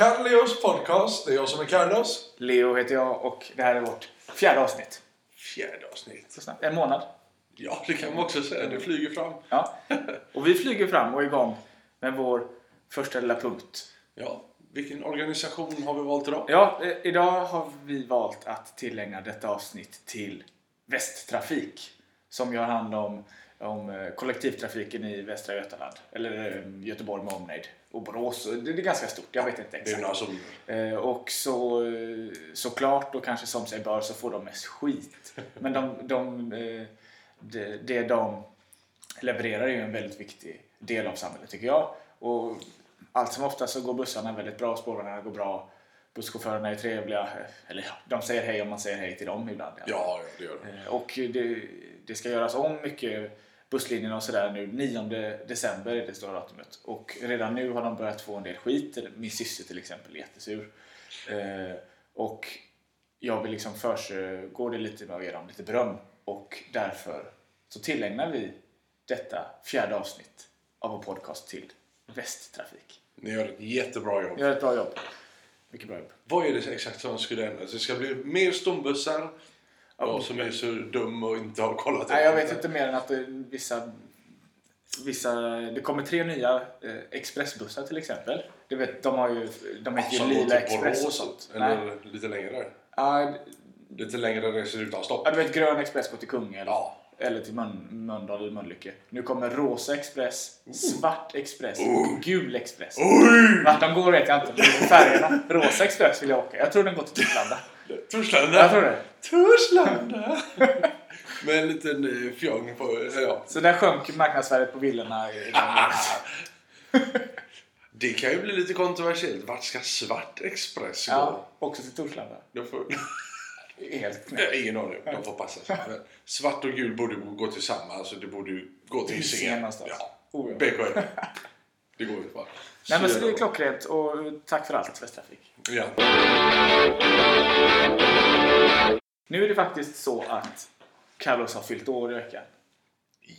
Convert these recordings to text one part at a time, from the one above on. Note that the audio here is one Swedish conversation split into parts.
till Carleos podcast. Det är jag som är Carlos. Leo heter jag och det här är vårt fjärde avsnitt. Fjärde avsnitt. Så snabbt. En månad. Ja, det kan man också säga. Det flyger fram. Ja. Och vi flyger fram och är igång med vår första lilla punkt. Ja, vilken organisation har vi valt idag? Ja, eh, idag har vi valt att tillägna detta avsnitt till Västtrafik som gör hand om, om eh, kollektivtrafiken i Västra Götaland. Eller eh, Göteborg med omnejd. Och Borås. Det är ganska stort, jag vet inte exakt. Eh, och så, eh, såklart och kanske som sig bör så får de mest skit. Men de, de, eh, det, det de levererar är ju en väldigt viktig del av samhället tycker jag. Och allt som ofta så går bussarna väldigt bra, spårvagnarna går bra, busschaufförerna är trevliga. Eller ja, de säger hej om man säger hej till dem ibland. Ja, ja, det gör det. Eh, Och det, det ska göras om mycket busslinjerna och sådär nu. 9 december är det stora datumet. Och redan nu har de börjat få en del skit. Min syster till exempel är jättesur. Eh, och jag vill liksom försiggå det lite med att ge dem lite beröm. Och därför så tillägnar vi detta fjärde avsnitt av vår podcast till Västtrafik. Ni gör ett jättebra jobb. Gör ett bra jobb. Mycket bra jobb. Vad är det exakt som skulle ändras? Det ska bli mer stombussar. Jag som är så dum och inte har kollat Nej, jag vet inte mer än att vissa, vissa... Det kommer tre nya eh, expressbussar till exempel. Du vet, de har ju... De heter ju Lila Express och sånt. Eller Nej. lite längre. Ja, Lite längre resor utan stopp. ja, du vet Grön Express går till Kungälv. Ja. Eller till Mön, Mölndal eller Mölnlycke. Nu kommer Rosa Express, Svart Express och Oh. Gul Express. Oj! Vart de går vet jag inte. men Färgerna. Rosa Express vill jag åka. Jag tror den går till Torslanda. Torslanda! Jag tror det. Torslanda! Med en liten eh, fjong på... Ja. Så där sjönk marknadsvärdet på villorna. i- Det kan ju bli lite kontroversiellt. Vart ska Svart Express gå? Ja, också till Torslanda. De får... Helt knäppt. Ingen aning. De får passa sig. Men Svart och gul borde gå tillsammans. Så det borde ju gå till Hisingen någonstans. Ja. Oh, ja. BKN. Det går ju bara. Nej, men så det är klockrent och tack för allt Västtrafik. Ja. Nu är det faktiskt så att Carlos har fyllt år i veckan.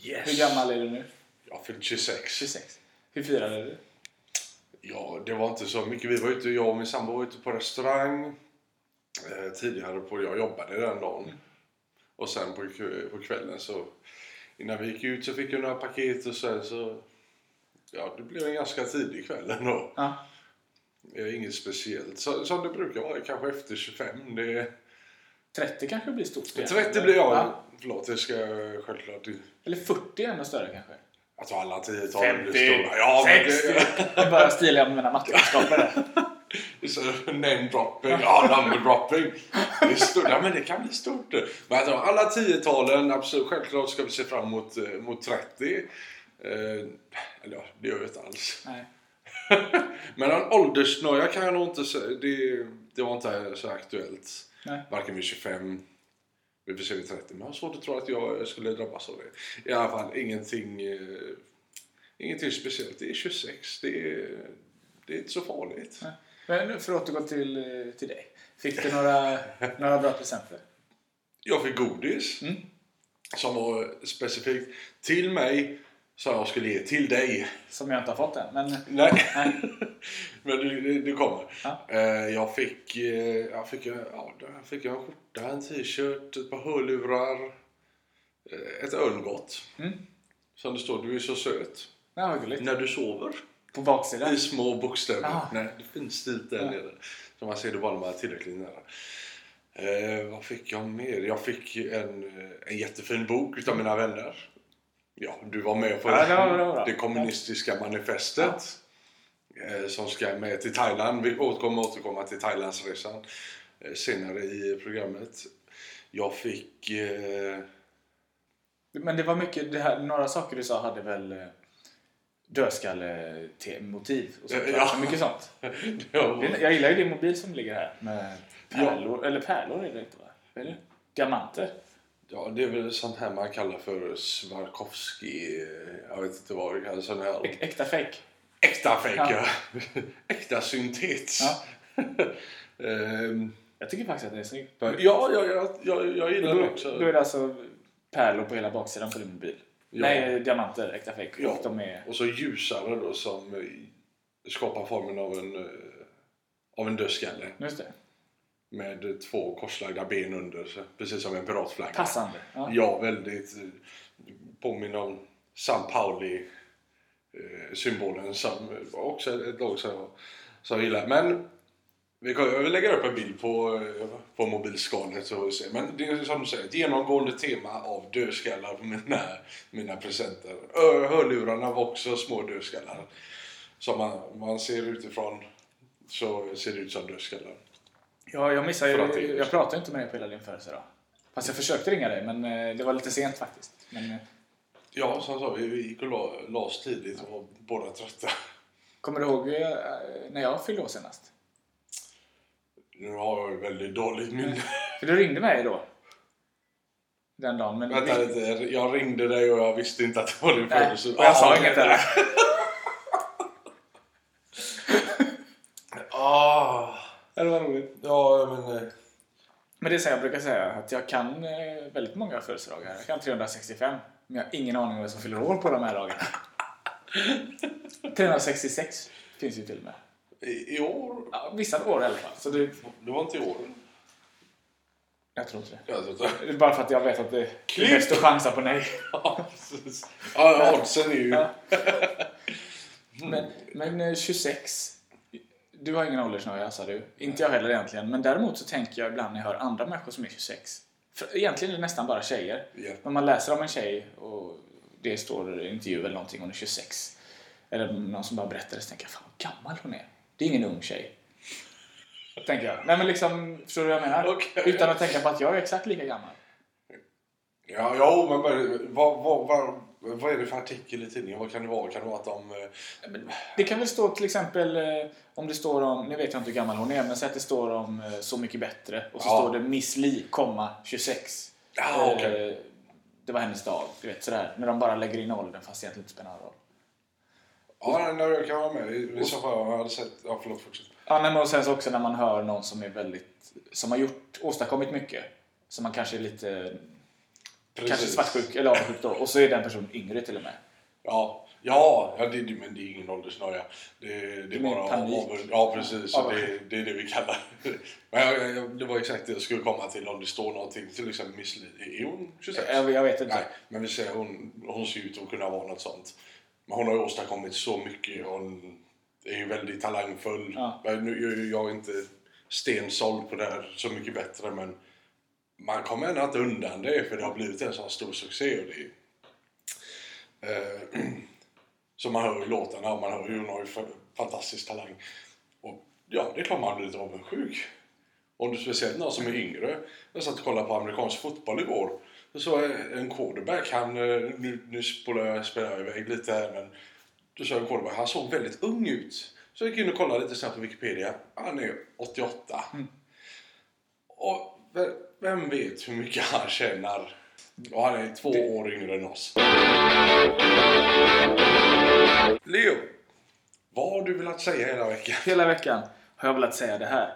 Yes. Hur gammal är du nu? Jag har fyllt 26. 26. Hur firade du? Ja, det var inte så mycket. Vi var ute, jag och min sambo var ute på restaurang eh, tidigare på, jag jobbade den dagen. Och sen på, på kvällen så innan vi gick ut så fick jag några paket och sen så ja, det blev en ganska tidig kväll ändå. Ja. Inget speciellt. Så, som det brukar vara, kanske efter 25. Det, 30 kanske blir stort. igen. 30 blir jag. Ja. Förlåt, det ska jag självklart... Eller 40 är ännu större kanske. Tror alla 10-tal 50, blir stora. Ja, men 60. det, Jag börjar stila med mina mattekunskaper name dropping, ja number dropping. Det är stort, ja, men det kan bli stort. Men alltså, alla 10-talen, absolut, självklart ska vi se fram emot, eh, mot 30. Eh, eller ja, det gör vi inte alls. Nej. Men en åldersnöja kan jag nog inte säga. Det, det var inte så aktuellt. Nej. Varken vid 25, vi får se vid 30. Men jag har svårt att tro att jag skulle drabbas av det. I alla fall ingenting, eh, ingenting speciellt. Det är 26. Det är, det är inte så farligt. Nej. Men nu för att återgå till, eh, till dig. Fick du några, några bra presenter? Jag fick godis. Mm. Som var specifikt till mig. Som jag skulle ge till dig. Som jag inte har fått än. Men Nej. Nej. Men det, det kommer. Ja. Eh, jag fick, eh, jag fick, eh, ja, då fick jag en skjorta, en t-shirt, ett par hörlurar. Ett örngott. Mm. Som det står, du är så söt. ja. När du sover. På baksidan. I små bokstäver. Ah. Nej, det finns stilt där Ja. nere. Så man ser det bara när man är tillräckligt nära. Eh, vad fick jag mer? Jag fick en, en jättefin bok utav mina vänner. Ja, du var med på Ja, det var- det var bra. det kommunistiska manifestet. Eh, som ska med till Thailand. Vi återkommer återkomma till Thailandsresan eh, senare i programmet. Jag fick... Eh, Men det var mycket, det här, några saker du sa hade väl eh, dödskalle-motiv och sånt. Ja. Ja. Mycket sånt. ja, Jag gillar ju din mobil som ligger här med pärlor, eller pärlor är det inte va? Det? Diamanter. Ja, det är väl sånt här man kallar för Swarovski. Jag vet inte vad det kallas. Sån här Äkta fake. äkta fake, Ja. ja. äkta syntet. Ja. Ehm, Jag tycker faktiskt att det är snyggt. ja, ja, jag, jag, jag gillar det också. då är det alltså pärlor på hela baksidan på din mobil. Ja. Nej, diamanter, äkta fake. Ja. Och är... Och så ljusare då som skapar formen av en, eh, av en dödskalle. Just det. Med två korslagda ben under sig. Precis som en piratflagga. Passande. Ja. Ja, väldigt påminner om San Pauli eh, symbolen som också ett lag som jag, som jag gillar. Men vi kan, lägga upp en bild på, eh, på mobilskalet så vi ser. Men det är som du säger, ett genomgående tema av dödskallar på mina, mina presenter. Hörlurarna var också små dödskallar. Som man, man ser utifrån så ser det ut som dödskallar. Ja, jag missade ju, jag pratade inte med dig på hela din födelsedag. Fast jag försökte ringa dig, men eh, det var lite sent faktiskt. Men eh, Ja, som sa vi, gick och la, la oss tidigt och var båda trötta. kommer du ihåg eh, när jag fyllde år senast? Nu har jag väldigt dåligt minne. För du ringde mig då. Den dagen. Men Vänta vi- lite, jag ringde dig och jag visste inte att det var din födelsedag. och jag sa inget heller. Det var roligt. ja, men... eh, Men det är så jag brukar säga, att jag kan eh, väldigt många födelsedagar. Jag kan 365. Men jag har ingen aning om vem som fyller år på de här dagarna. 366 finns ju till och med. I, I år? Ja, vissa år i alla fall. Så det, Det var inte i år. jag tror inte det. Jag tror inte. Det är bara för att jag vet att det är bäst att chansa på nej. Ja, precis. Ja, oddsen är ju... Men, men eh, 26. Du har ingen åldersnöja sa du. Inte jag heller egentligen. Men däremot så tänker jag ibland när jag hör andra människor som är 26. För egentligen är det nästan bara tjejer. Ja. Men man läser om en tjej och det står i en intervju eller någonting, hon är 26. Eller någon som bara berättar det så tänker jag, fan vad gammal hon är. Det är ingen ung tjej. Tänker jag. Nej men liksom, förstår du vad jag menar? Okej. Utan att tänka på att jag är exakt lika gammal. Ja, ja, men vad, vad, vad, vad är det för artikel i tidningen? Vad kan det vara? Kan det vara att de... eh, Det kan väl stå till exempel eh, om det står om, nu vet jag inte hur gammal hon är, men säg att det står om eh, Så mycket bättre och så Ja. står det Miss Li, komma 26. Ja. Eh, Det var hennes dag, du vet sådär. När de bara lägger in åldern fast egentligen inte spelar någon roll. Ja, nej, jag kan vara med. I så fall jag hade sett... Ja, förlåt. Fortsätt. Ja, nej, men och sen så också när man hör någon som är väldigt, som har gjort, åstadkommit mycket. Som man kanske är lite, kanske Precis. svartsjuk eller avundsjuk då. Och så är den personen yngre till och med. Ja, ja, ja det, det- men det är ingen åldersnöja. Det, det är mer bara panik. Ja, precis. Ja. Det, det är det vi kallar det. Men jag, jag, det var exakt det jag skulle komma till om det står någonting. Till exempel Miss Li. Är hon 26? Jag, jag vet inte. Nej, men vi säger hon, hon ser ut att kunna vara något sånt. Men hon har ju åstadkommit så mycket. Hon är ju väldigt talangfull. Ja. Nu, jag är inte stensåld på det här så mycket bättre men man kommer ändå inte undan det för det har blivit en sån stor succé. Och det, eh, så man hör ju låtarna och man hör ju hon har ju fa- fantastisk talang. Och ja, det är klart man blir lite avundsjuk. Du speciellt någon som är yngre. Jag satt och kollade på amerikansk fotboll igår. Så en quarterback, han, eh, nu, nu spolar jag, spelar jag iväg lite här men då jag en quarterback, han såg väldigt ung ut. Så jag gick in och kollade lite snabbt på Wikipedia. Han är 88. Och ve- vem vet hur mycket han tjänar? Och han är två år yngre än oss. Leo, vad har du velat säga hela veckan? Hela veckan har jag velat säga det här.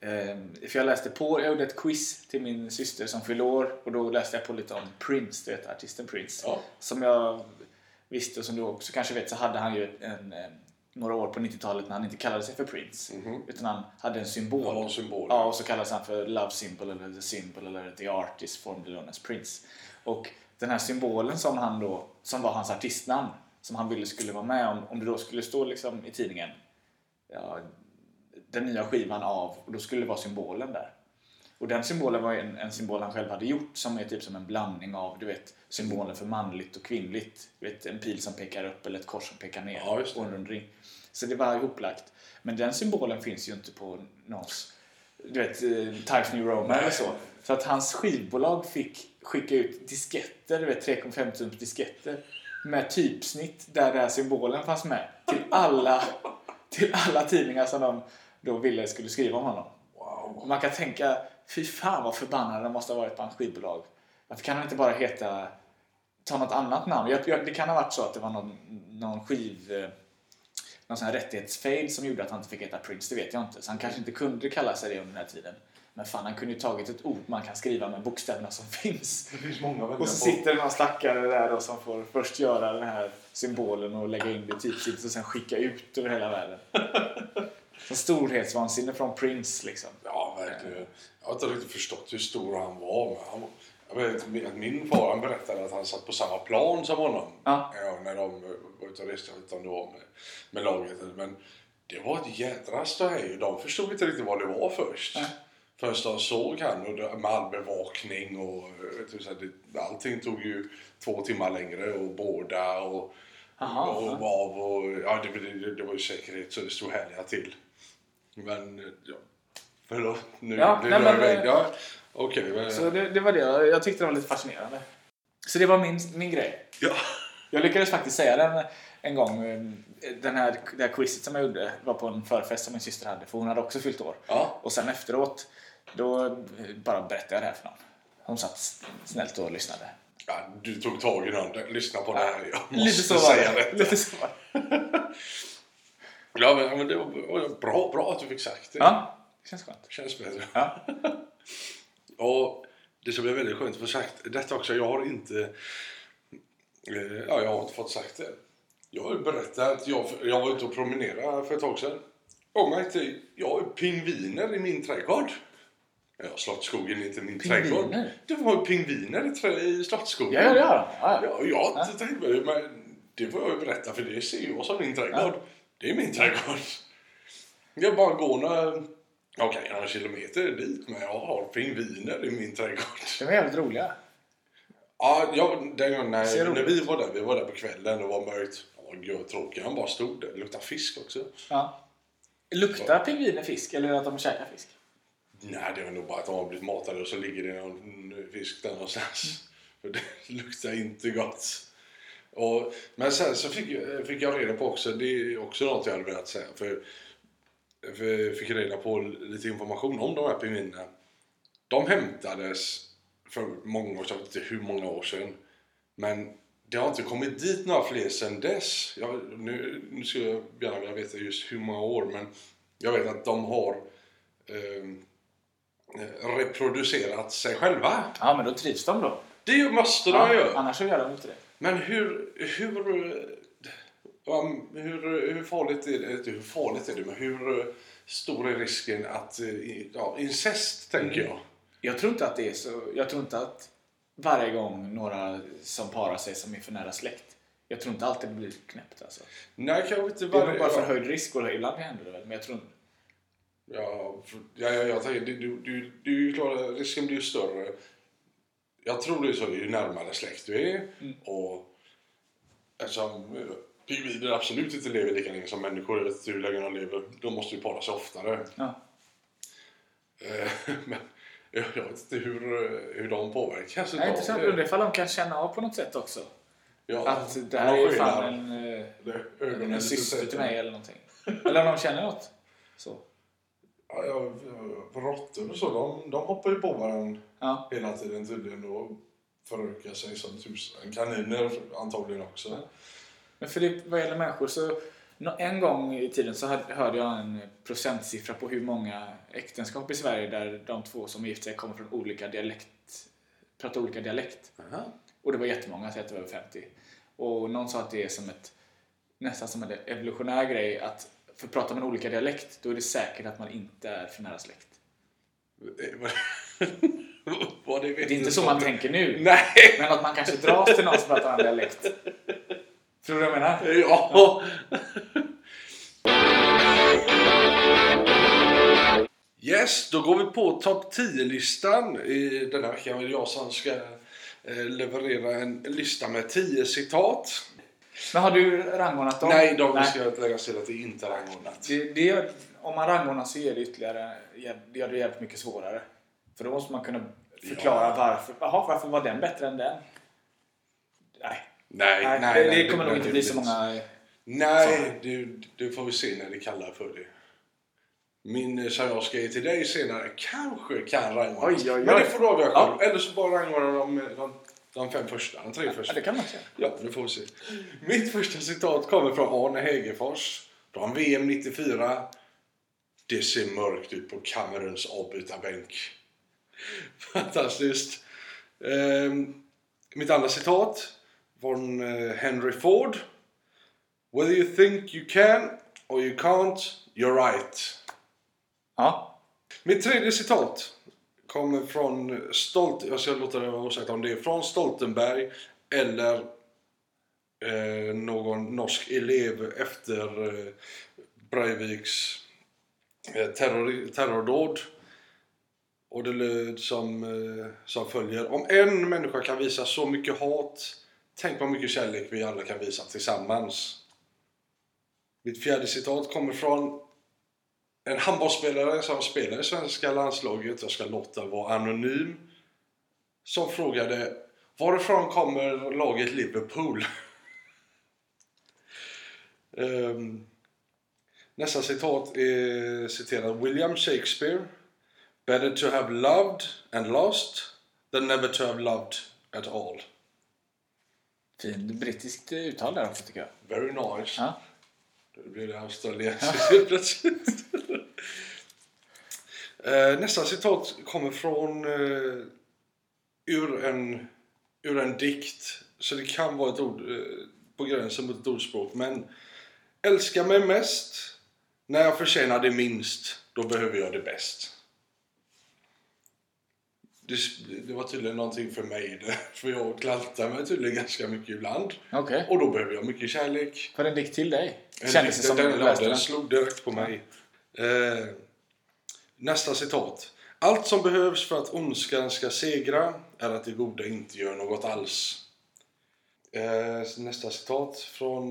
Ehm, För jag läste på, jag gjorde ett quiz till min syster som fyllde år och då läste jag på lite om Prince, du vet artisten Prince. Ja. Som jag visste och som du också kanske vet så hade han ju en, en, några år på 90-talet när han inte kallade sig för Prince. Utan han hade en symbol. Har en symbol. Ja, och så kallades han för Love Symbol eller The Symbol eller The Artist formerly known as Prince. Och den här symbolen som han då, som var hans artistnamn, som han ville skulle vara med om, om det då skulle stå liksom i tidningen ja, den nya skivan av och då skulle det vara symbolen där. Och den symbolen var en, en symbol han själv hade gjort som är typ som en blandning av du vet symbolen för manligt och kvinnligt. Du vet en pil som pekar upp eller ett kors som pekar ner Ja, och en rund ring. Så det var ihoplagt. Men den symbolen finns ju inte på någons du vet, eh, Times New Roman eller så. Så att hans skivbolag fick skicka ut disketter, du vet 3,5 tums disketter med typsnitt där den här symbolen fanns med till alla, till alla tidningar som de då ville skulle skriva om honom. Wow. Man kan tänka, fy fan vad förbannade de måste ha varit på hans skivbolag. Varför kan han inte bara heta, ta något annat namn? Jag, jag, det kan ha varit så att det var någon, någon skiv... eh, Någon sån här rättighetsfejd som gjorde att han inte fick heta Prince, det vet jag inte. Så han kanske inte kunde kalla sig det under den här tiden. Men fan, han kunde ju tagit ett ord man kan skriva med bokstäverna som finns. Det finns många Och så sitter det någon stackare där då som får först göra den här symbolen och lägga in det typsnittet och sen skicka ut över hela världen. Så storhetsvansinne från Prince liksom. Ja, verkligen. Jag har inte riktigt förstått hur stor han var. Men han, jag vet att min far han berättade att han satt på samma plan som honom. Ja. när de var ute och reste. Jag vet med, med laget. Men det var ett jädra ståhej. De förstod inte riktigt vad det var först. Nej. Först de såg han och med all bevakning och vet allting tog ju två timmar längre och båda och, Aha, och ja. av och ja, det, det, det var ju säkerhet så det stod härliga till. Men ja, förlåt nu Ja, nu nej, men, iväg. eh, Ja, Okej, men Så det, det var det. Jag tyckte det var lite fascinerande. Så det var min, min grej. ja. Jag lyckades faktiskt säga den en gång. eh, Den här, det här quizet som jag gjorde var på en förfest som min syster hade. För hon hade också fyllt år. Ja. Och sen efteråt, då eh, bara berättade jag det här för någon. Hon satt snällt och lyssnade. ja, du tog tag i någon. Lyssna på det här. Jag måste Lite så säga det. Lite så var det. Ja, men, ja, men det var bra, bra att du fick sagt det. Ja, det känns skönt. Känns bättre. Ja. Och det som är väldigt skönt att få sagt detta också. Jag har inte... Eh, ja, jag har inte fått sagt det. Jag har ju berättat att jag, jag var ute och promenerade för ett tag sedan. Och märkte, jag har pingviner i min trädgård. Ja, Slottsskogen är inte min Pingviner? trädgård. Det var pingviner i, trä, i Slottsskogen. Ja, ja, det. Ja, ja. Ja, jag har inte tänkt på det, men det får jag ju berätta för det ser jag som min trädgård. Det är min trädgård. Jag bara går några, okej, några kilometer dit, men jag har pingviner i min trädgård. De är jävligt roliga. Ja, jag, den gången när, när vi var där, vi var där på kvällen, det var mörkt. Gud tråkigt, han bara stod där. Det luktade fisk också. Ja. Luktar pingviner fisk eller att de käkar fisk? Nej, det var nog bara att de har blivit matade och så ligger det någon fisk där någonstans. För det luktar inte gott. Och, men sen så fick, jag- fick jag reda på också, det är också något jag hade velat säga. För, för jag fick reda på lite information om de här pingvinerna. De hämtades för många år sedan, jag vet inte hur många år sedan. Men det har inte kommit dit några fler sedan dess. Jag, nu, nu skulle jag gärna vilja veta just hur många år, men jag vet att de har eh, reproducerat sig själva. Ja, men då trivs de då. Det måste de Ja, göra. annars så gör de inte det. Men hur, hur, um, hur, hur farligt är det? Inte hur farligt är det, men hur stor är risken att, eh, ja, incest tänker jag. Jag tror inte att det är så. Jag tror inte att varje gång några som parar sig som är för nära släkt. Jag tror inte alltid det blir knäppt alltså. Nej, kanske inte Det är varje... bara ja. förhöjd risk och ibland händer det väl. Men jag tror Ja, för, ja, ja, jag tänker, du, du, du, du risken blir ju större. Jag tror det är så ju närmare släkt du är. Mm. Och eftersom eh, pingviner absolut inte lever lika länge som människor, jag vet inte hur länge de lever, de måste ju para sig oftare. ja. Eh, Men jag vet inte hur, eh, hur de påverkas Jag är intressant. det. Undrar ifall de kan känna av på något sätt också. Ja, Att det de här är fan en, Det- en lite syster till mig eller någonting. Eller om de känner något. Så. Ja, ja, råttor och så, de, de hoppar ju på varandra Ja. hela tiden tydligen och förökar sig som tusan. Kaniner antagligen också. Men för det, vad gäller människor så en gång i tiden så hade- hörde jag en procentsiffra på hur många äktenskap i Sverige där de två som är gift sig kommer från olika dialekt, pratar olika dialekt. Aha. Och det var jättemånga, så att det var över 50. Och någon sa att det är som ett, nästan som en evolutionär grej att för pratar man olika dialekt då är det säkert att man inte är för nära släkt. Vad- det, vet Det är inte så man tänker nu. Nej! Men att man kanske dras till någon som pratar annan dialekt. Tror du vad jag menar? Ja. Yes, då går vi på topp 10-listan. I denna veckan är det jag som ska eh, leverera en lista med 10 citat. Men har du rangordnat dem? Nej, de ska jag lägga till att det inte är rangordnat. Det, det gör, om man rangordnar så ger det ytterligare, det gör det jävligt mycket svårare. För då måste man kunna förklara Ja. varför. Jaha, varför var den bättre än den? Nej, Nej, nej, nej, det, nej, det kommer nog inte bli så det- många... Nej, det, det får vi se när det kallar för det. Min eh, som jag ska ge till dig senare kanske kan rangordnas. Men det får du avgöra Ja. själv. Eller så bara rangordna de, de, de fem första, de tre Ja, första. det kan man säga. Ja, det får vi se. Mitt första citat kommer från Arne Hegerfors. Från VM 94. Det ser mörkt ut på Camerons avbytarbänk. Fantastiskt. Ehm, mitt andra citat från eh, Henry Ford. Whether you think you can or you can't, you're right. Ja. Mitt tredje citat kommer från Stolt... Jag ska låta det vara osagt om det är från Stoltenberg eller eh, någon norsk elev efter eh, Breiviks eh, terror, terrordåd. Och det löd som, eh, som följer. Om en människa kan visa så mycket hat, tänk vad mycket kärlek vi alla kan visa tillsammans. Mitt fjärde citat kommer från en handbollsspelare som spelar i svenska landslaget, jag ska låta vara anonym, som frågade varifrån kommer laget Liverpool? um, nästa citat är citerat William Shakespeare. Better to have loved and lost than never to have loved at all. Fint brittiskt uttal där också tycker jag. Very nice. Ja. Då blir det australiensiskt plötsligt. Eh, Nästa citat kommer från eh, ur, en, ur en dikt. Så det kan vara ett ord eh, på gränsen mot ett ordspråk. Men älska mig mest när jag förtjänar det minst. Då behöver jag det bäst. Det, det var tydligen någonting för mig det. För jag klantar mig tydligen ganska mycket ibland. Okej. Och då behöver jag mycket kärlek. Det en dikt till dig? En Kändes det dikt- som den, den, den slog direkt på mig. Eh, nästa citat. Allt som behövs för att ondskan ska segra är att det goda inte gör något alls. Eh, nästa citat från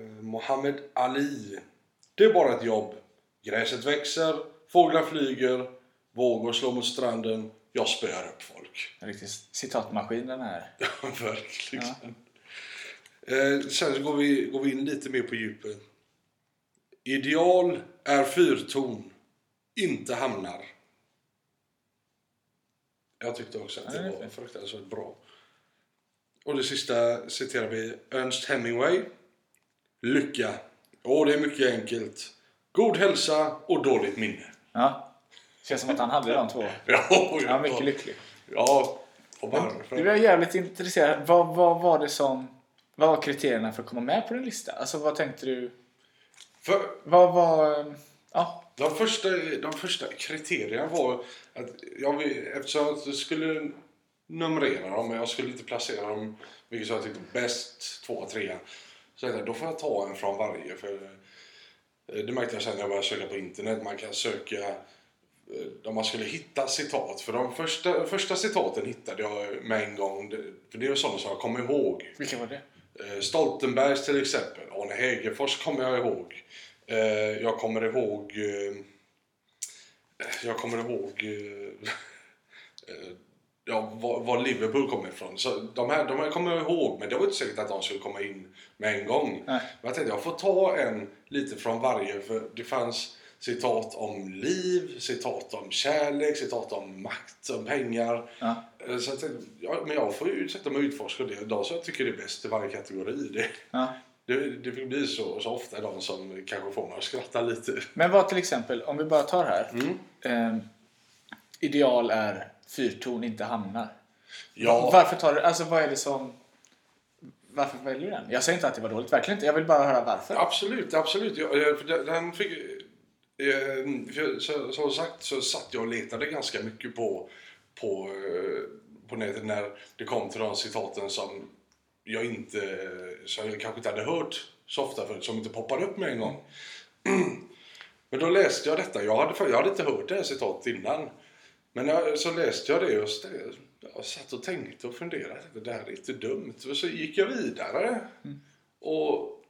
eh, Muhammad Ali. Det är bara ett jobb. Gräset växer, fåglar flyger, vågor slår mot stranden. Jag spöar upp folk. En riktig citatmaskin den här. Ja, verkligen. Eh, sen så går vi, går vi in lite mer på djupet. Ideal är fyrton, inte hamnar. Jag tyckte också att Ja, det var fruktansvärt bra. Och det sista citerar vi Ernst Hemingway. Lycka. Åh, det är mycket enkelt. God hälsa och dåligt minne. Ja. Känns som att han hade de två. Ja, Han var mycket lycklig. Ja, och Du varför? var jävligt intresserad. Vad, vad var det som... Vad var kriterierna för att komma med på din lista? Alltså vad tänkte du? För Vad var... Ja. De första, de första kriterierna var att jag, eftersom jag skulle numrera dem, men jag skulle inte placera dem vilket jag tyckte bäst, två, tre. Så jag tänkte, då får jag ta en från varje. För eh, det märkte jag sen när jag började söka på internet. Man kan söka om man skulle hitta citat. För de första, första citaten hittade jag med en gång. För det är sådana som jag kommer ihåg. Vilka var det? Eh, Stoltenbergs till exempel. Arne Hegerfors kommer jag ihåg. Eh, jag kommer ihåg... Eh, jag kommer ihåg... Eh, eh, ja, var, var Liverpool kommer ifrån. Så de, här, de här kommer jag ihåg, men det var inte säkert att de skulle komma in med en gång. Nej. Men jag tänkte jag får ta en lite från varje, för det fanns citat om liv, citat om kärlek, citat om makt, om pengar. Ja. Eh, Så tänkte, ja, men jag får ju sätta mig och utforska det. De som jag tycker är bäst i varje kategori. Det, ja. det, det fick bli så, så ofta de som kanske får mig att skratta lite. Men vad till exempel, om vi bara tar här. Mm. Eh, ideal är fyrton, inte hamnar. Ja, Varför tar du... Alltså vad är det som... Varför väljer du den? Jag säger inte att det var dåligt, verkligen inte. Jag vill bara höra varför. absolut, absolut. Jag, den fick, eh, som sagt så satt jag och letade ganska mycket på, på, eh, på nätet när det kom till de citaten som jag inte, som jag kanske inte hade hört så ofta förut, som inte poppade upp med en gång. Men då läste jag detta. Jag hade, jag hade inte hört det här citatet innan. Men jag, så läste jag det och jag satt och tänkte och funderade. Det här är inte dumt. Och så gick jag vidare. Och så,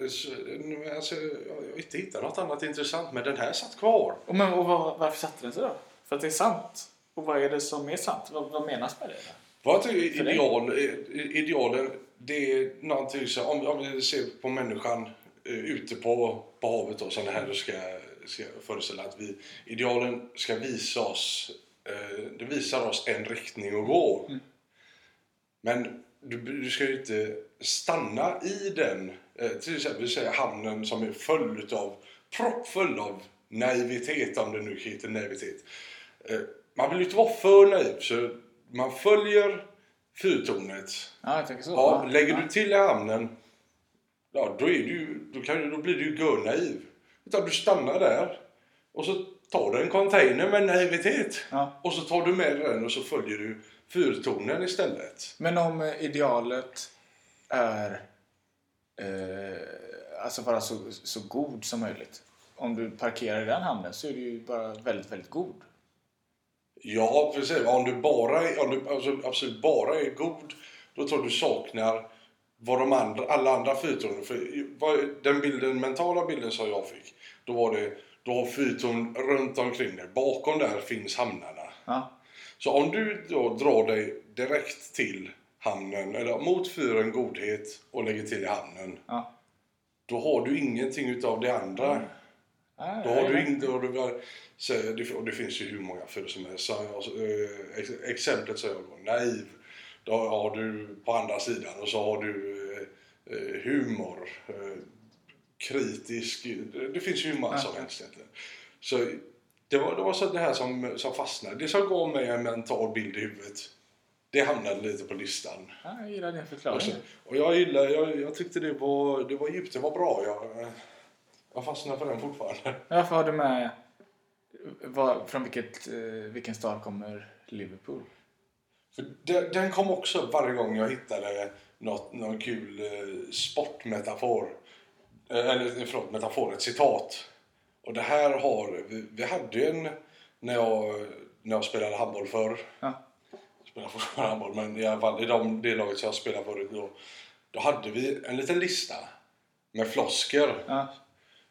alltså, jag har inte hittat något annat intressant. Men den här satt kvar. Och, men, och vad, varför satte den sig då? För att det är sant. Och vad är det som är sant? Vad, vad menas med det? Vad jag dig? ideal, eh, idealen, det är någonting som, om, om vi ser på människan eh, ute på, på havet som det här då ska, ska föreställa att vi, idealen ska visa oss, eh, det visar oss en riktning att gå. Men du, du ska ju inte stanna i den, eh, till exempel säga hamnen som är full av, proppfull av naivitet, om det nu heter naivitet. Eh, man vill ju inte vara för naiv, så man följer fyrtornet. Ja, så. Ja, lägger ja. du till i hamnen, ja, då, är du, då, kan, då blir du ju görnaiv. Utan du stannar där och så tar du en container med naivitet. Ja. Och så tar du med den och så följer du fyrtornen istället. Men om eh, idealet är eh, alltså vara så, så god som möjligt. Om du parkerar i den hamnen så är du ju bara väldigt, väldigt god. Ja, precis. Om du bara om du alltså, absolut bara är god, då tror du saknar vad de andra, alla andra fyrtornen... För den bilden, mentala bilden som jag fick, då var det du har fyrtorn runt omkring dig. Bakom där finns hamnarna. Ja. Så om du då drar dig direkt till hamnen, eller mot fyren godhet och lägger till i hamnen, Ja. då har du ingenting utav det andra. Ah, Då har du inte, och det, så, det, och det finns ju hur många fyr som helst. Så, alltså, eh, ex, exemplet så är jag då naiv. Då har du på andra sidan och så har du eh, eh, humor, eh, kritisk. Det, finns ju hur många som helst egentligen. Så det var, det var så det här som, som fastnade. Det som gav mig en mental bild i huvudet, det hamnade lite på listan. Ja, jag gillar din Och, förklaring. så, och jag gillar, jag, jag tyckte det var, det var djupt, det var bra. Jag, jag fastnar för den fortfarande. Varför har du med... Var, från vilket, eh, vilken stad kommer Liverpool? För den, den kom också varje gång jag hittade något, någon kul eh, sportmetafor. Eh, eller förlåt, metafor, ett citat. Och det här har, vi, vi hade ju en, när jag, när jag spelade handboll förr. Ja. Jag spelar fortfarande handboll, men i alla fall i de, det laget som jag spelade förut då. Då hade vi en liten lista med flosker. Ja.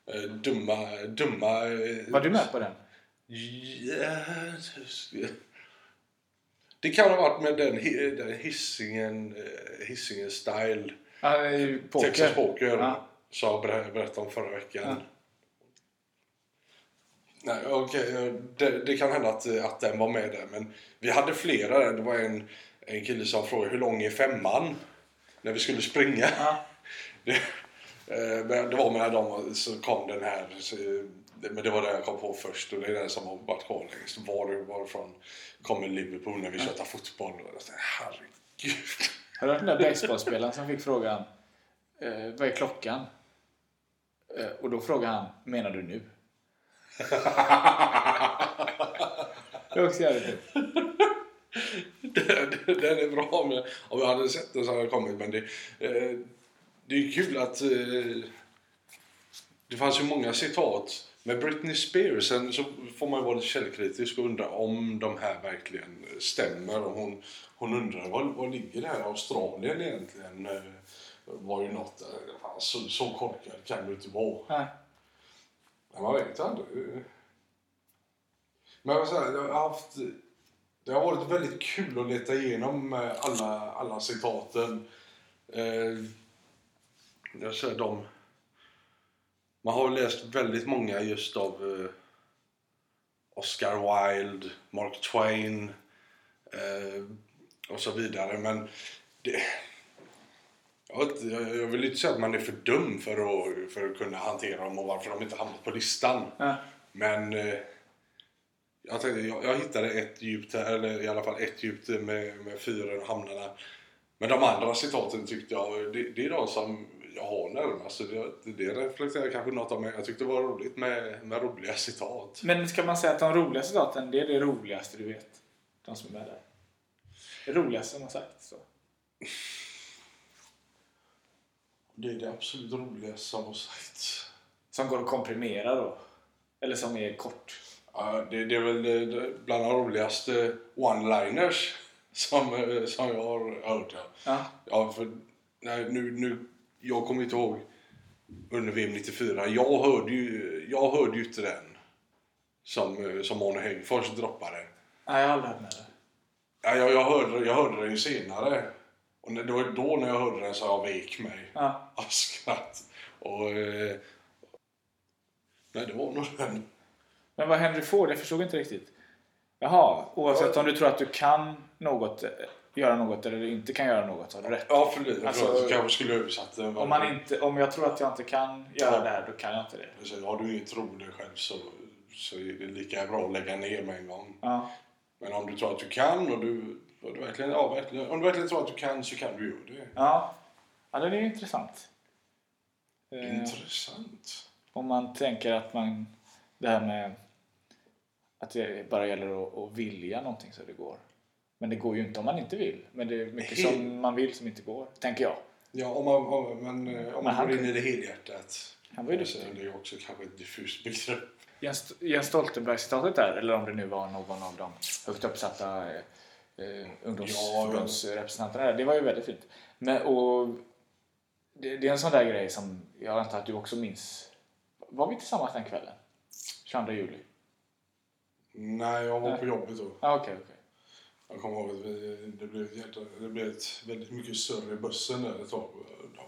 Eh, dumma, dumma... eh, Var du med på den? Ja, det kan ha varit med den, den hissingen, eh, hissingen style ju poker. Texas Poker Ja. som jag ber- berättade om förra veckan. Nej, okej, eh, det, det kan hända att, att den var med där men vi hade flera där. Det var en, en kille som frågade hur lång är femman? När vi skulle springa. Ja. Det, eh, det var med dem så kom den här. Så, eh, men det var den jag kom på först och det är den som har varit kvar längst. Var, varifrån kommer Liverpool när vi tjötar fotboll? Och jag tänkte, herregud. Har du hört den där baseballspelaren som fick frågan eh, Vad är klockan? Eh, och då frågade han Menar du nu? Det är också jävligt kul. den, är bra. Men om jag hade sett den så hade jag kommit. Men det, eh, det är kul att eh, det fanns ju många citat. Med Britney Spears sen så får man ju vara lite källkritisk och undra om de här verkligen stämmer. Och hon, hon undrar var, var ligger det här Australien egentligen? Eh, var ju något, eh, så, så korkad kan du inte vara. Man vet aldrig. Men jag vill säga, jag har haft... Det har varit väldigt kul att leta igenom eh, alla, alla citaten. Eh, jag säger dem. Man har läst väldigt många just av eh, Oscar Wilde, Mark Twain eh, och så vidare. Men det, jag, vill inte säga att man är för dum för att, för att kunna hantera dem och varför de inte hamnat på listan. Ja. Men eh, jag, tänkte, jag, jag hittade ett djupt här, eller i alla fall ett djupt med, med fyren och hamnarna. Men de andra citaten tyckte jag, det, det är de som jag har närmast. Så det, det reflekterar kanske något av mig. Jag tyckte det var roligt med, med roliga citat. Men ska man säga att de roliga citaten, det är det roligaste du vet? De som är med där. Det roligaste som har sagt. Så. Det är det absolut roligaste som har sagts. Som går att komprimera då. Eller som är kort. Ja, det, det är väl eh, det- bland de roligaste one-liners som, eh, som jag har hört. Ja. Ja. Ja, för nej, nu, nu, jag kommer inte ihåg under VM 94. Jag hörde ju, jag hörde ju inte den som, eh, som Arne Häggfors droppade. Nej, jag har aldrig hört det. Ja, jag, jag, hörde, jag hörde den ju senare. Och när, det var då när jag hörde den så jag vek mig Ja. av skratt. Och, eh, nej, det var nog den. Men vad Henry Ford? Jag förstod inte riktigt. Jaha, oavsett om du tror att du kan något, eh, göra något eller inte kan göra något har du rätt. Ja, förlåt. Alltså. Jag kanske skulle översatt den. Om, man inte, om jag tror att jag inte kan göra Ja. det här, då kan jag inte det. Precis, Har du inget tro själv så, så är det lika bra att lägga ner med en gång. Ja. Men om du tror att du kan och du, och du verkligen, ja, verkligen, om du verkligen tror att du kan så kan du göra det. Ja, ja det är intressant. Eh, Intressant. om man tänker att man... Det här med att det bara gäller att, att vilja någonting så det går. Men det går ju inte om man inte vill. Men det är mycket Helt- som man vill som inte går, tänker jag. Ja, om man, om, men, eh, om man går in i det helhjärtat. Han var ju duktig. det är också kanske ett diffust begrepp. Jens, Jens Stoltenberg-citatet där, eller om det nu var någon av de högt uppsatta eh, ungdomsförbundsrepresentanterna där, det var ju väldigt fint. Men, och det, det är en sån där grej som jag antar att du också minns. Var vi tillsammans den kvällen? 22 juli? Nej, jag var på jobbet då. Ja, okej, okej. Jag kommer ihåg att vi, det, blev ett jäkla, det blev ett väldigt mycket större i bussen där ett tag.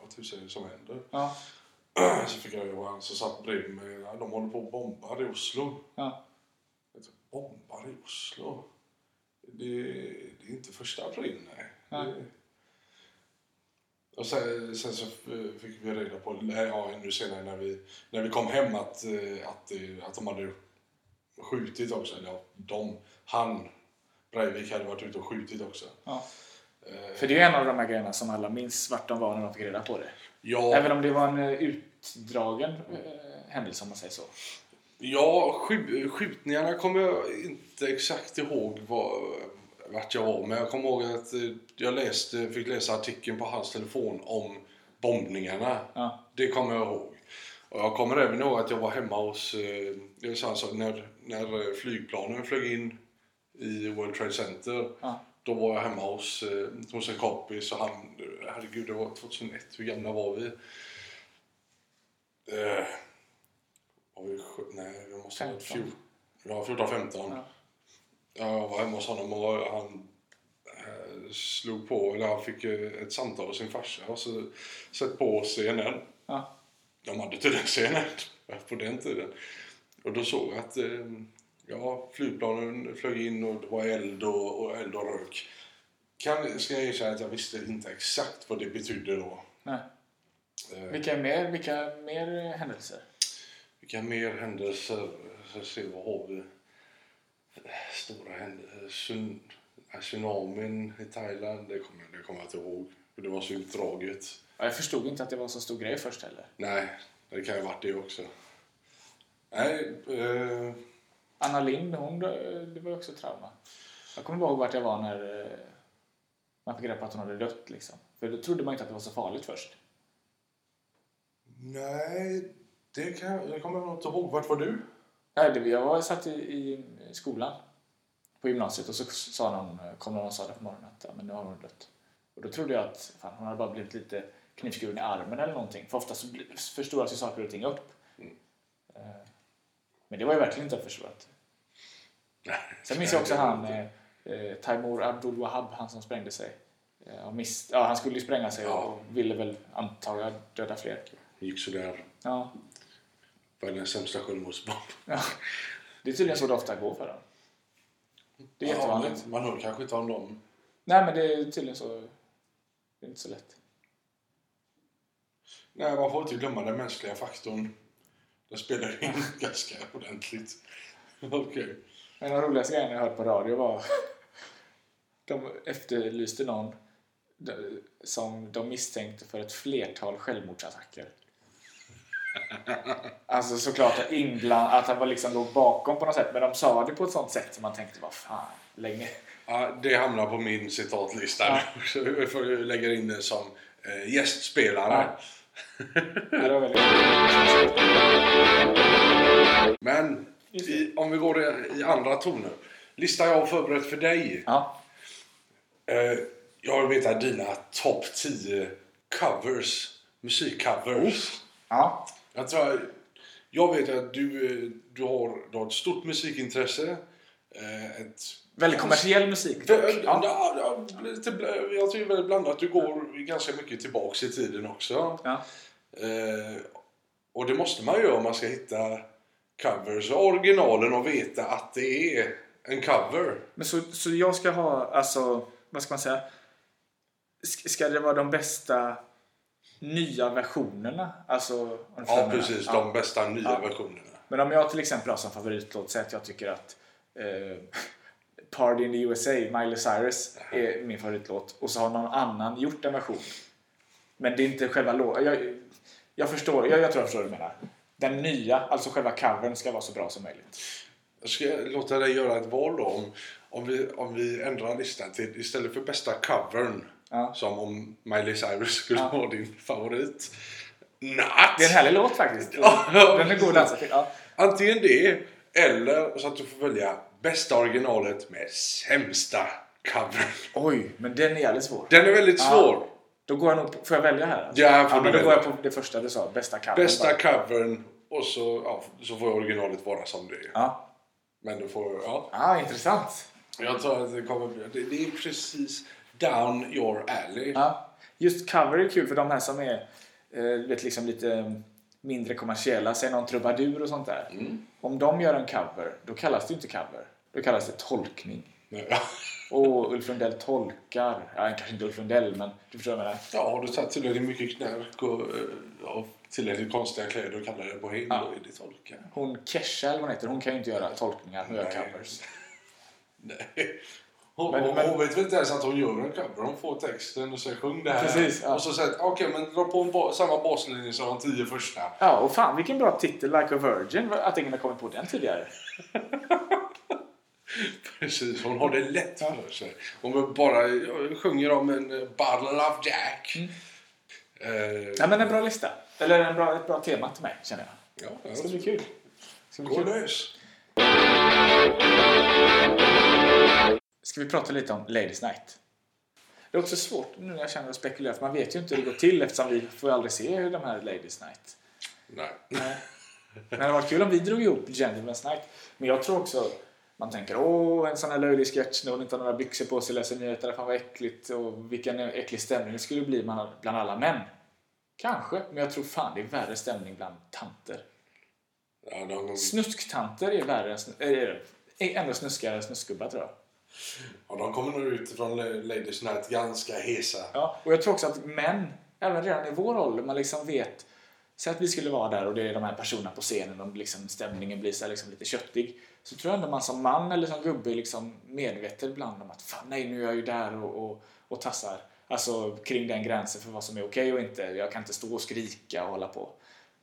Vad tusan är det som händer? Ja, Så fick jag och han som satt bredvid mig. De håller på och bombar i Oslo. ja. Bombar i Oslo? Det, det är inte första april, nej. Nej. Det, och sen, sen så fick vi reda på, ja, ännu senare när vi, när vi kom hem att, eh, att, att de hade skjutit också. Eller ja, de, han, Breivik hade varit ute och skjutit också. ja. Eh, För det är en av de här grejerna som alla minns vart de var när de fick reda på det. ja, Även om det var en eh, utdragen händelse om man säger så. Ja, skj- skjutningarna kommer jag inte exakt ihåg var, vart jag var. Men jag kommer ihåg att eh, jag läste, fick läsa artikeln på hans telefon om bombningarna. Ja, Det kommer jag ihåg. Och jag kommer även ihåg att jag var hemma hos... Eh, det så alltså, när, när flygplanen flög in i World Trade Center. ja. Då var jag hemma hos, eh, hos en kompis och han, herregud det var 2001, hur gamla var vi? Eh, var vi sju, nej, vi måste ha varit 15. 14, ja, 14-15. Ja. Ja, jag var hemma hos honom och han eh, slog på, eller han fick eh, ett samtal av sin farsa och så sett på CNN. Ja. De hade tydligen CNN på den tiden. Och då såg jag att eh, ja, flygplanen flög in och det var eld och, och eld och rök. Kan, ska jag erkänna att jag visste inte exakt vad det betydde då. Nej. Eh, Vilka, mer, vilka mer händelser? Vilka mer händelser? Jag ska se, vad har vi? Stora händelser. Tsunamin i Thailand, det kommer, det kommer jag inte ihåg. Det var så utdraget. Ja, Jag förstod inte att det var så stor grej först heller. Nej, det kan ju ha varit det också. Nej, eh, Anna Lind, hon, det var ju också trauma. Jag kommer ihåg vart jag var när eh, man fick reda på att hon hade dött. Liksom. För då trodde man inte att det var så farligt först. nej, det kan jag, jag kommer nog inte ihåg. Vart var du? Nej, det, jag var, satt i, i skolan på gymnasiet och så sa någon, kom någon och sa det på morgonen att ja, men nu har hon dött. Och då trodde jag att fan, hon hade bara blivit lite knivskuren i armen eller någonting. För ofta så bli- förstoras ju saker och ting upp. Mm. Eh, Men det var ju verkligen inte förstorat. Sen minns jag också han eh, eh, Taimur Abdul Wahab, han som sprängde sig. Eh, ja, han skulle ju spränga sig Ja. och ville väl antagligen döda fler. gick sådär. Ja. Världens sämsta självmordsbomb. ja. Det är tydligen så det ofta går för dem. Det är jättevanligt. Ja, men man hör kanske inte om dem. Nej, men det är tydligen så. Det är inte så lätt. Nej, man får inte glömma den mänskliga faktorn. Den spelar in ganska ordentligt. Okej. En av de roligaste grejerna jag hört på radio var de efterlyste någon som de misstänkte för ett flertal självmordsattacker. Alltså såklart att, inbland, att han var liksom låg bakom på något sätt men de sa det på ett sånt sätt som man tänkte vad fan, länge. Ja, det hamnar på min citatlista. Ja. Så vi får lägga in det som eh, gästspelare. Ja. Ja, väldigt Men i, om vi går i, andra toner. Listan jag har förberett för dig. Ja, Eh, jag vill veta dina topp 10 covers. Musikcovers. ja, Jag, tror, jag vet att du, du, har, du har ett stort musikintresse. Eh, ett väldigt kommersiell musik. Dock. Ja. Ja, lite, jag tycker väldigt blandat. Du går ganska mycket tillbaks i tiden också. Ja. Eh, och det måste man göra om man ska hitta covers och originalen och veta att det är en cover. Men så, så jag ska ha, alltså, vad ska man säga? Sk- Ska det vara de bästa nya versionerna? Alltså, Ja, precis. Ja. De bästa nya Ja. versionerna. Men om jag till exempel har som favoritlåt, säg att jag tycker att eh, Party in the USA, Miley Cyrus, är min favoritlåt. Och så har någon annan gjort en version. Men det är inte själva låten. Jag, jag förstår, jag, jag tror jag förstår vad du menar. Den nya, alltså själva covern, ska vara så bra som möjligt. Jag ska låta dig göra ett val då. Om, om, vi, om vi ändrar listan till istället för bästa covern. Ja. Som om Miley Cyrus skulle Ja. vara din favorit. Not! Det är en härlig låt faktiskt. Den är god att dansa till. Ja. Antingen det, eller så att du får välja bästa originalet med sämsta covern. Oj, men den är jävligt svår. Den är väldigt svår. Då går jag nog får jag välja här? Alltså? Ja, får ja du men då går jag på det första du sa, bästa cover. Bästa covern och så, ja, så får originalet vara som det är. Ja. Men du får, ja. ja, intressant. Jag tror att det kommer bli, det, det är precis down your alley. Ja. Just cover är kul för de här som är eh, vet, liksom lite mindre kommersiella, säg någon trubadur och sånt där. Mm. Om de gör en cover, då kallas det inte cover. Då kallas det tolkning. Och Ulf Lundell tolkar. Ja, kanske inte Ulf Lundell, men du förstår vad jag menar. ja, har du tagit tillräckligt mycket knark och, eh, och tillräckligt konstiga kläder och kallar det bohem, Ja. då är det tolka. Hon Kesha, eller vad hon heter, hon kan ju inte göra tolkningar, hon gör covers. Nej. Hon, Men- hon, men- hon vet väl inte ens att hon gör en cover. Hon får texten och säger sjung det här. Precis, ja. Och så säger okej men dra på en ba- samma baslinje som de tio första. Ja, och fan vilken bra titel, Like a Virgin, att ingen har kommit på den tidigare. Precis, hon har det lätt för sig. Hon bara sjunger om en eh, bottle of Jack. Mm. Eh, Ja, men en bra lista. Eller en bra, ett bra tema till mig, känner jag. ja, Det ska bli kul. Det ska, bli Gå kul. lös. Ska vi prata lite om Ladies Night. Det är också svårt nu när jag känner att spekulera, för man vet ju inte hur det går till eftersom vi får aldrig se hur de här Ladies Night. Nej. Nej. Men det hade varit kul om vi drog ihop Gentlemen's Night. Men jag tror också, man tänker åh en sån här löjlig sketch när hon inte har några byxor på sig, läser nyheter, fan vad äckligt och vilken äcklig stämning det skulle bli bland alla män. Kanske, men jag tror fan det är värre stämning bland tanter. Ja, de, Snusktanter är värre än ännu snuskigare än snuskgubbar tror jag ja, de kommer nog ut från Ladies Night ganska hesa. Ja, och jag tror också att män, även redan i vår ålder, man liksom vet Säg att vi skulle vara där och det är de här personerna på scenen och liksom stämningen blir så liksom lite köttig. Så tror jag ändå man som man eller som gubbe är liksom medveten ibland om att fan nej nu är jag ju där och, och, och tassar. Alltså kring den gränsen för vad som är okej och inte. Jag kan inte stå och skrika och hålla på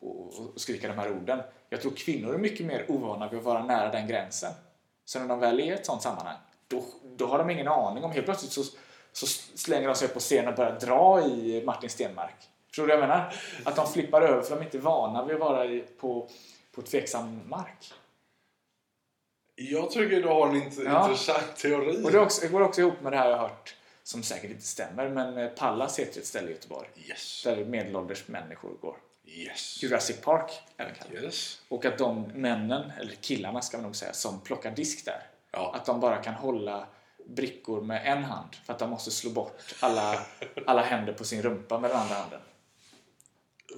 och, och skrika de här orden. Jag tror kvinnor är mycket mer ovana vid att vara nära den gränsen. Så när de väl är i ett sånt sammanhang, då, då har de ingen aning om. Helt plötsligt så, så slänger de sig upp på scenen och börjar dra i Martin Stenmark. Förstår du vad jag menar? Att de flippar över för de är inte vana vid att vara i, på, på tveksam mark. Jag tycker du har en int- Ja. intressant teori. Och det, också, det går också ihop med det här jag har hört, som säkert inte stämmer, men eh, Pallas heter ett ställe i Göteborg. Yes. Där medelålders människor går. Yes. Jurassic Park, även kallat. Yes. Och att de männen, eller killarna ska man nog säga, som plockar disk där. Ja. Att de bara kan hålla brickor med en hand för att de måste slå bort alla, alla händer på sin rumpa med den andra handen.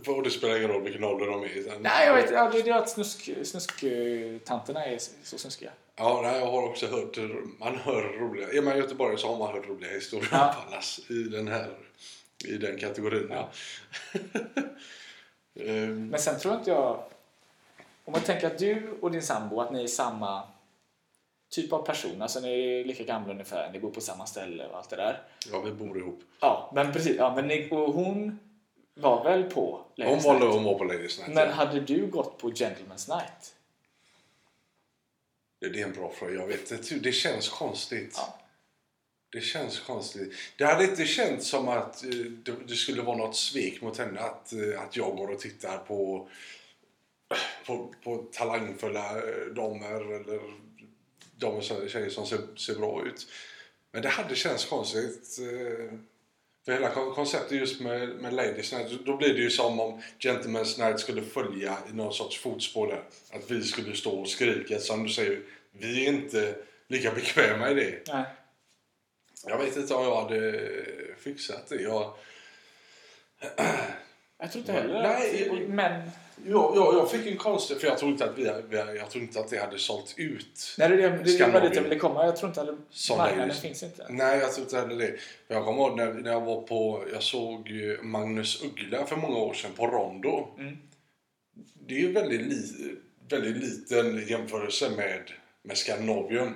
För det spelar ingen roll vilken ålder de är i. Nej, jag vet ja, det är att snusk, snusktanterna är så snuskiga. Ja, nej, jag har också hört, man hör roliga, är man göteborgare så har man hört roliga historier Ja. om Pallas i den här, i den kategorin. Ja. Ehm, Men sen tror inte jag... Om man tänker att du och din sambo, att ni är samma typ av person, alltså ni är lika gamla ungefär, ni bor på samma ställe och allt det där. ja, vi bor ihop. Ja, men precis. Ja, men ni, och hon var väl på Hon Ladies valde Night? att vara på Ladies Night. Men ja. hade du gått på Gentlemen's Night? Det det är en bra fråga. Jag vet inte. Det känns konstigt. Ja. Det känns konstigt. Det hade inte känts som att eh, det, det skulle vara något svek mot henne att, eh, att jag går och tittar på, på, på talangfulla eh, damer eller damer som- tjejer som ser, ser bra ut. Men det hade känts konstigt. eh, För hela kon- konceptet just med, med Ladies Night, då blir det ju som om Gentlemen's Night skulle följa i någon sorts fotspår där. Att vi skulle stå och skrika. Som du säger, vi är inte lika bekväma i det. Nej. Jag vet inte om jag hade fixat det. Jag, Jag tror inte heller Nej, att, Men... jag, jag, jag fick en konstig... För jag tror inte att, vi, jag tror inte att det hade sålt ut. Nej, det, är det, det Skandinavien. dit jag ville komma. Jag tror inte Som marknaden finns inte. Nej, jag tror inte heller det. För jag kommer ihåg när, när jag var på... Jag såg Magnus Uggla för många år sedan på Rondo. Mm. Det är ju väldigt li, väldigt liten jämförelse med, med Skandinavien.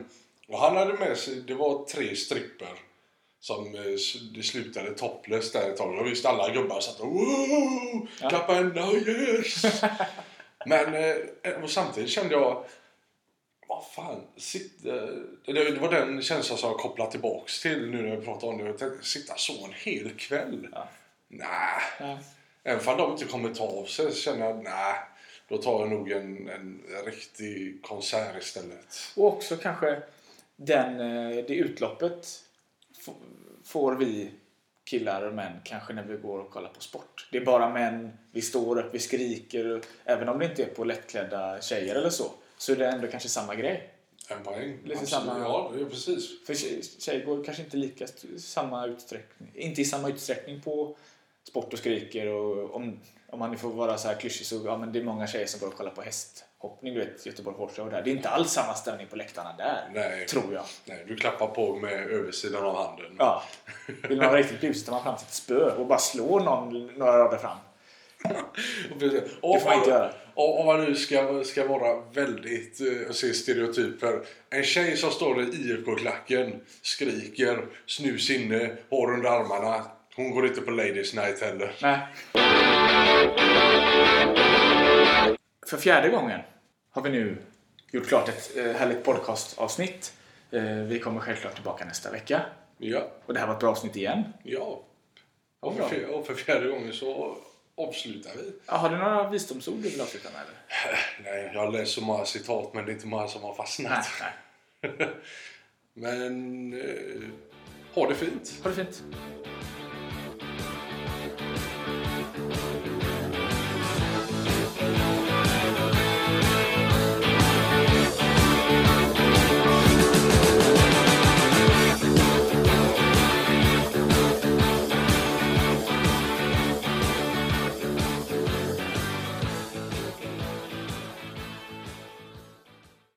Och han hade med sig, det var tre stripper som eh, det slutade topless där ett tag. Och alla gubbar satt och wow, Ja. klappa händerna, yes! Men eh, och samtidigt kände jag, vad fan, sitt, eh, det, var den känslan som jag kopplade tillbaks till nu när vi pratar om det. Jag tänkte, sitta så en hel kväll? Ja. Nej. Ja. Även om de inte kommer ta av sig så känner jag, nej. Då tar jag nog en, en riktig konsert istället. Och också kanske den, det utloppet får vi killar och män kanske när vi går och kollar på sport. Det är bara män, vi står upp, vi skriker. Även om det inte är på lättklädda tjejer eller så, så är det ändå kanske samma grej. En poäng. Lite Absolut. samma- Ja, är precis. För tje- tjejer går kanske inte lika samma utsträckning, inte i samma utsträckning på sport och skriker och om, om man får vara så här klyschig så ja, men det är många tjejer som går och kollar på hästhoppning, du vet Göteborg Horse där. Det är inte alls samma stämning på läktarna där, Nej. tror jag. Nej, du klappar på med översidan av handen. Ja. Vill man vara riktigt busig tar man fram sitt spö och bara slår någon några rader fram. Det får man inte göra. Och om man nu ska, ska vara väldigt, eh, se stereotyper. En tjej som står i IFK-klacken, skriker, snus inne, hår under armarna. Hon går inte på Ladies Night heller. Nej. För fjärde gången har vi nu gjort klart ett eh, härligt podcastavsnitt. Eh, Vi kommer självklart tillbaka nästa vecka. Ja, Och det här var ett bra avsnitt igen. ja. Och för, och för fjärde gången så avslutar vi. Ja, har du några visdomsord du vill avsluta med? Eller? Nej, jag har läst så många citat men det är inte många som har fastnat. Nej, nej. Men eh, ha det fint. Ha det fint.